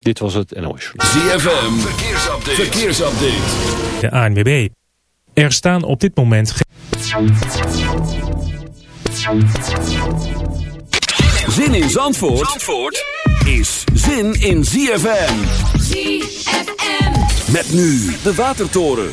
Dit was het NOS. ZFM, verkeersupdate. verkeersupdate. De ANWB. Er staan op dit moment geen... Zin in Zandvoort, Zandvoort is zin in ZFM. ZFM. Met nu de Watertoren.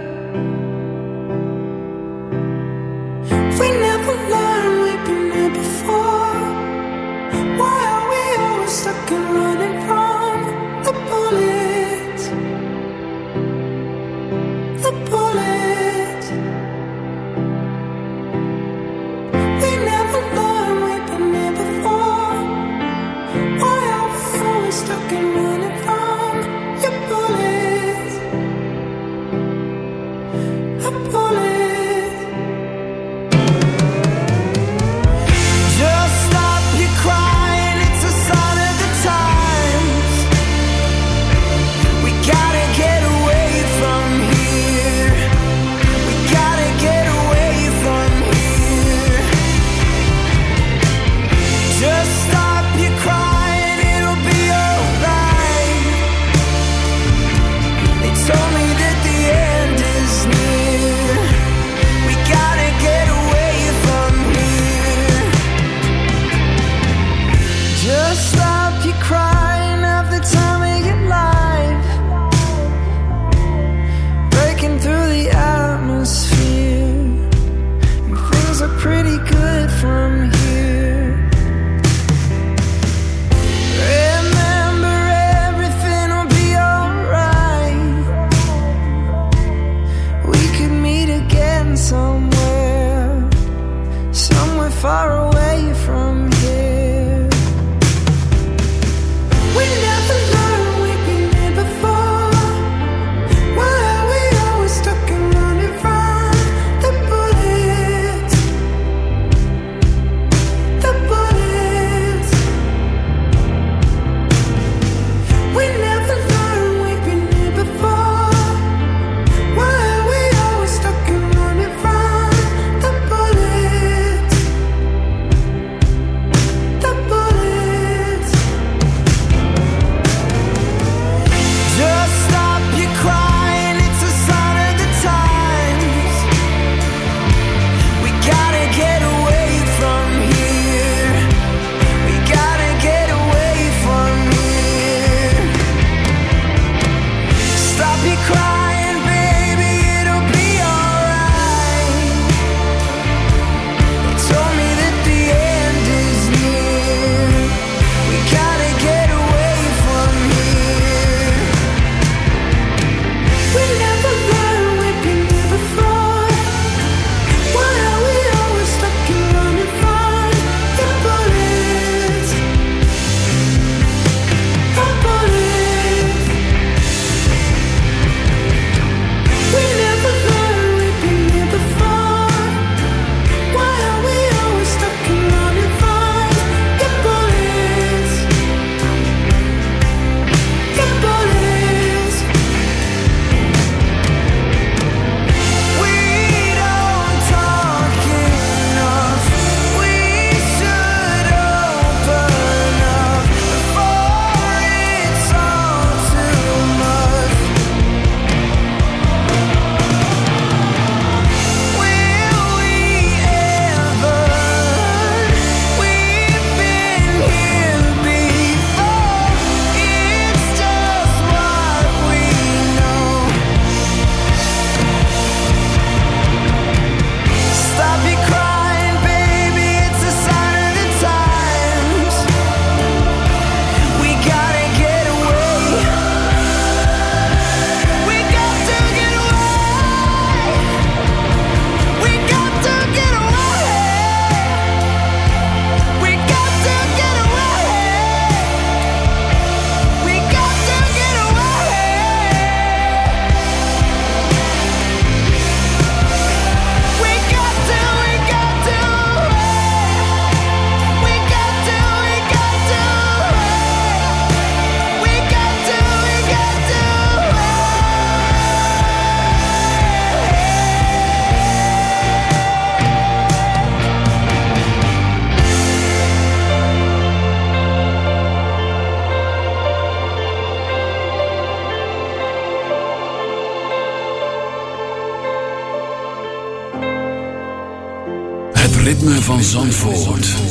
Zandvoort.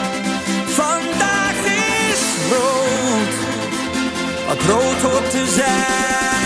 groot hoop te zijn.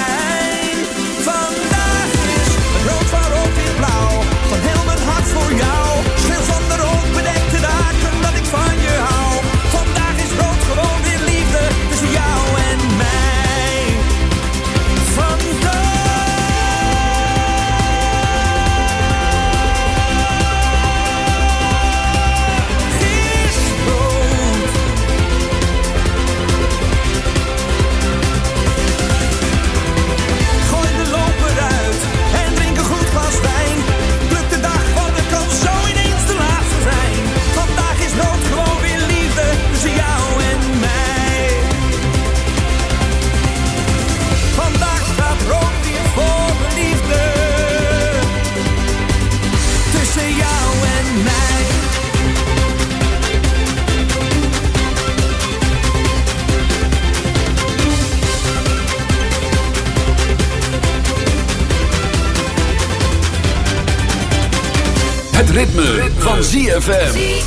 ZFM.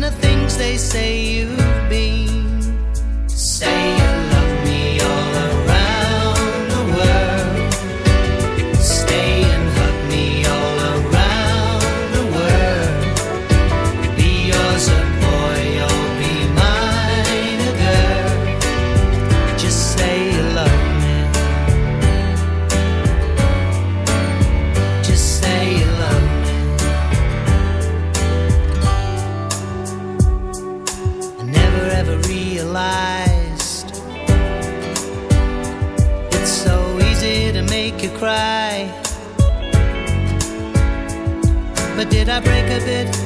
The things they say you've been. Say you back a bit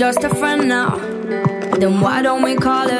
just a friend now, then why don't we call it?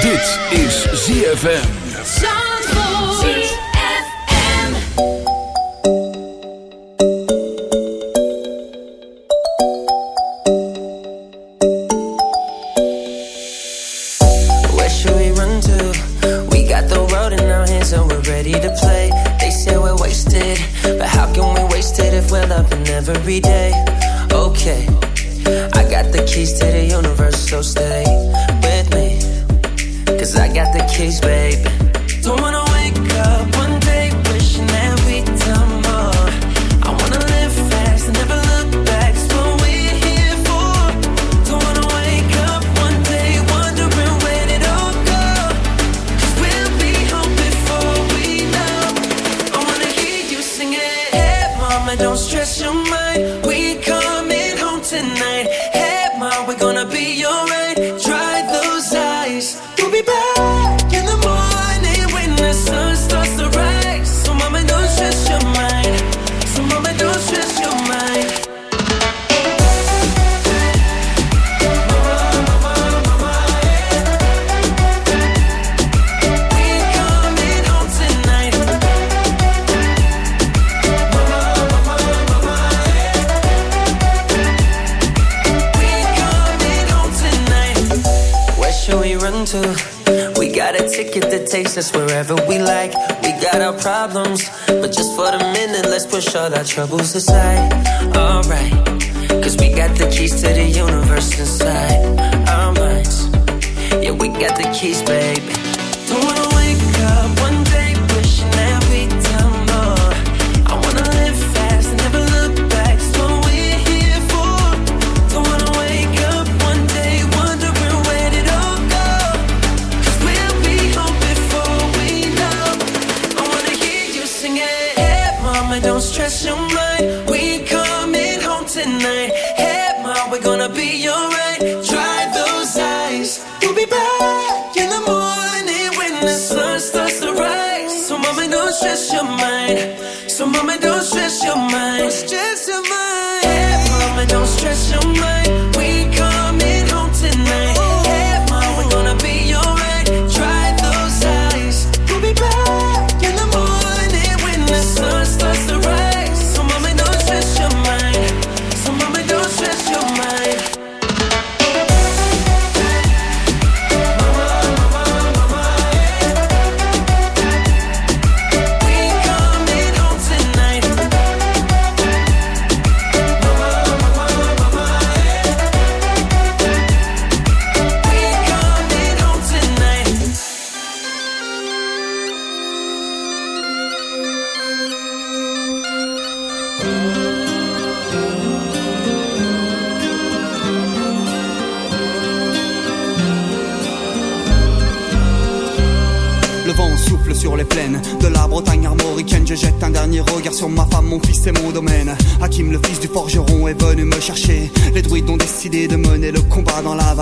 Dit is ZFM. Yeah, we got the keys, baby. Don't wanna wake up. mind.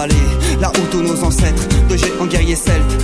Vallée. Là où tous nos ancêtres, de géants guerriers celtes,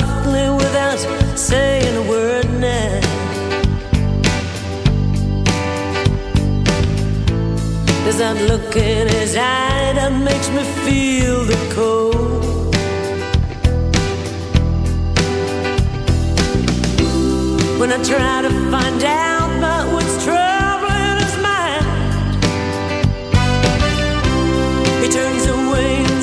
Softly without saying a word now. There's that look in his eye that makes me feel the cold. When I try to find out about what's troubling his mind, he turns away and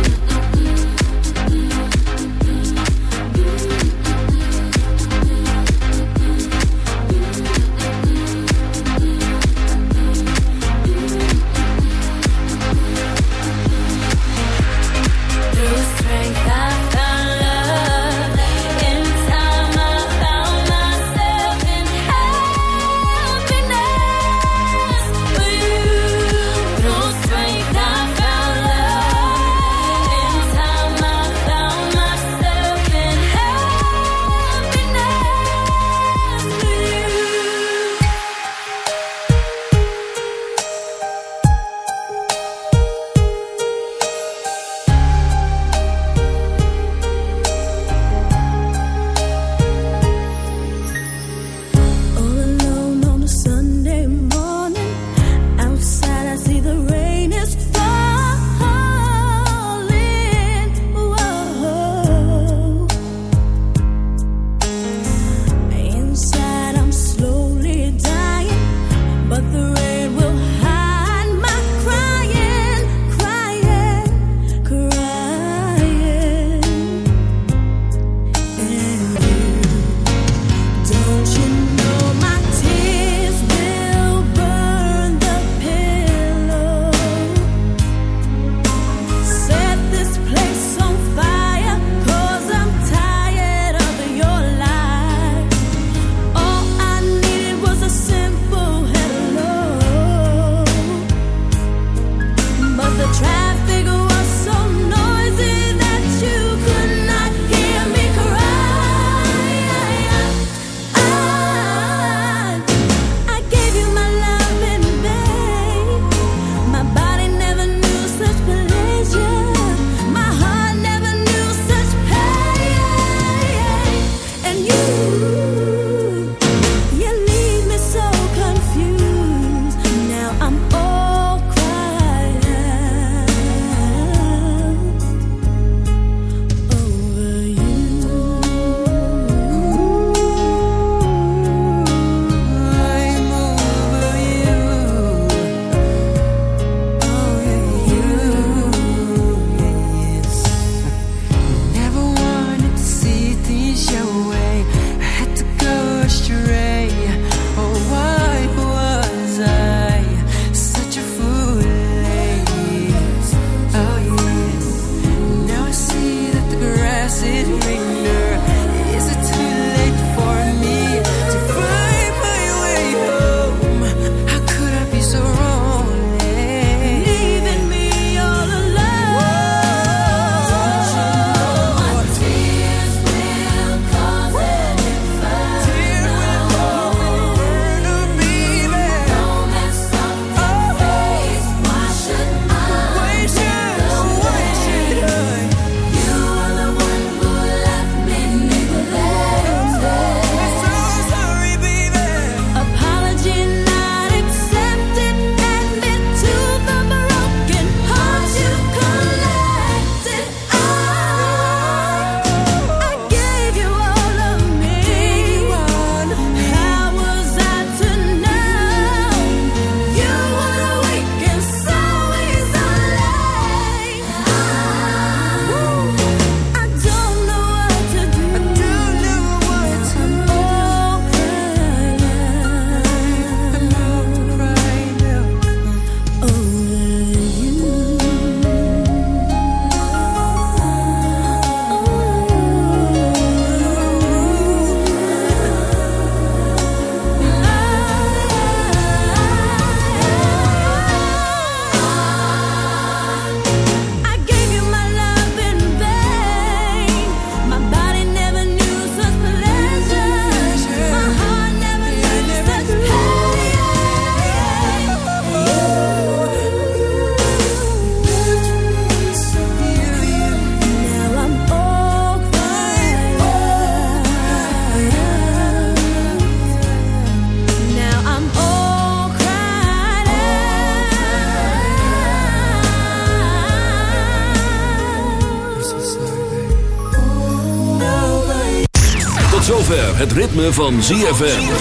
Ritme van ZFM.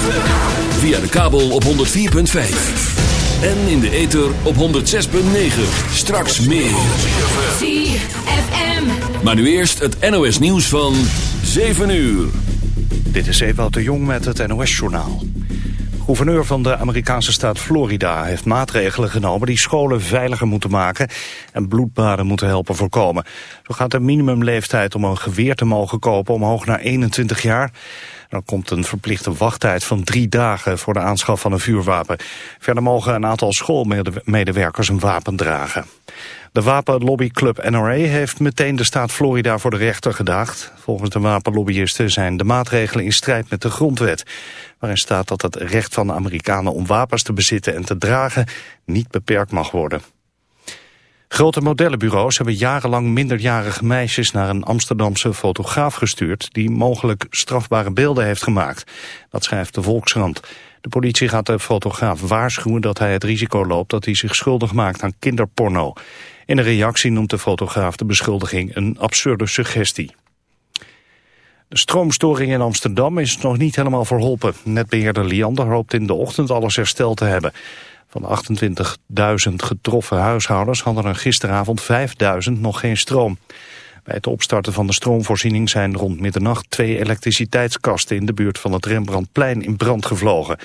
Via de kabel op 104.5. En in de ether op 106.9. Straks meer. ZFM. Maar nu eerst het NOS nieuws van 7 uur. Dit is Ewout de Jong met het NOS-journaal. Gouverneur van de Amerikaanse staat Florida heeft maatregelen genomen die scholen veiliger moeten maken en bloedbaden moeten helpen voorkomen. Zo gaat de minimumleeftijd om een geweer te mogen kopen omhoog naar 21 jaar. Dan komt een verplichte wachttijd van drie dagen voor de aanschaf van een vuurwapen. Verder mogen een aantal schoolmedewerkers een wapen dragen. De wapenlobbyclub NRA heeft meteen de staat Florida voor de rechter gedaagd. Volgens de wapenlobbyisten zijn de maatregelen in strijd met de grondwet. Waarin staat dat het recht van de Amerikanen om wapens te bezitten en te dragen niet beperkt mag worden. Grote modellenbureaus hebben jarenlang minderjarige meisjes naar een Amsterdamse fotograaf gestuurd die mogelijk strafbare beelden heeft gemaakt. Dat schrijft de Volkskrant. De politie gaat de fotograaf waarschuwen dat hij het risico loopt dat hij zich schuldig maakt aan kinderporno. In een reactie noemt de fotograaf de beschuldiging een absurde suggestie. De stroomstoring in Amsterdam is nog niet helemaal verholpen. Netbeheerder Liander hoopt in de ochtend alles hersteld te hebben. Van 28.000 getroffen huishoudens hadden er gisteravond 5.000 nog geen stroom. Bij het opstarten van de stroomvoorziening zijn rond middernacht twee elektriciteitskasten in de buurt van het Rembrandtplein in brand gevlogen.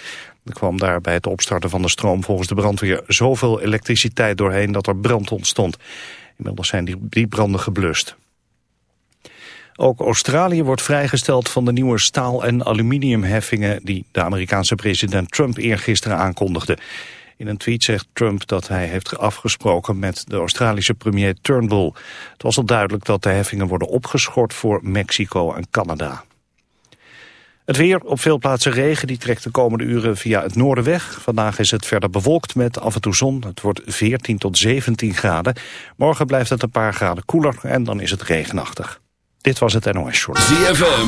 Er kwam daar bij het opstarten van de stroom volgens de brandweer zoveel elektriciteit doorheen dat er brand ontstond. Inmiddels zijn die, branden geblust. Ook Australië wordt vrijgesteld van de nieuwe staal- en aluminiumheffingen die de Amerikaanse president Trump eergisteren aankondigde. In een tweet zegt Trump dat hij heeft afgesproken met de Australische premier Turnbull. Het was al duidelijk dat de heffingen worden opgeschort voor Mexico en Canada. Het weer, op veel plaatsen regen, die trekt de komende uren via het noorden weg. Vandaag is het verder bewolkt met af en toe zon. Het wordt 14 tot 17 graden. Morgen blijft het een paar graden koeler en dan is het regenachtig. Dit was het NOS Short. ZFM.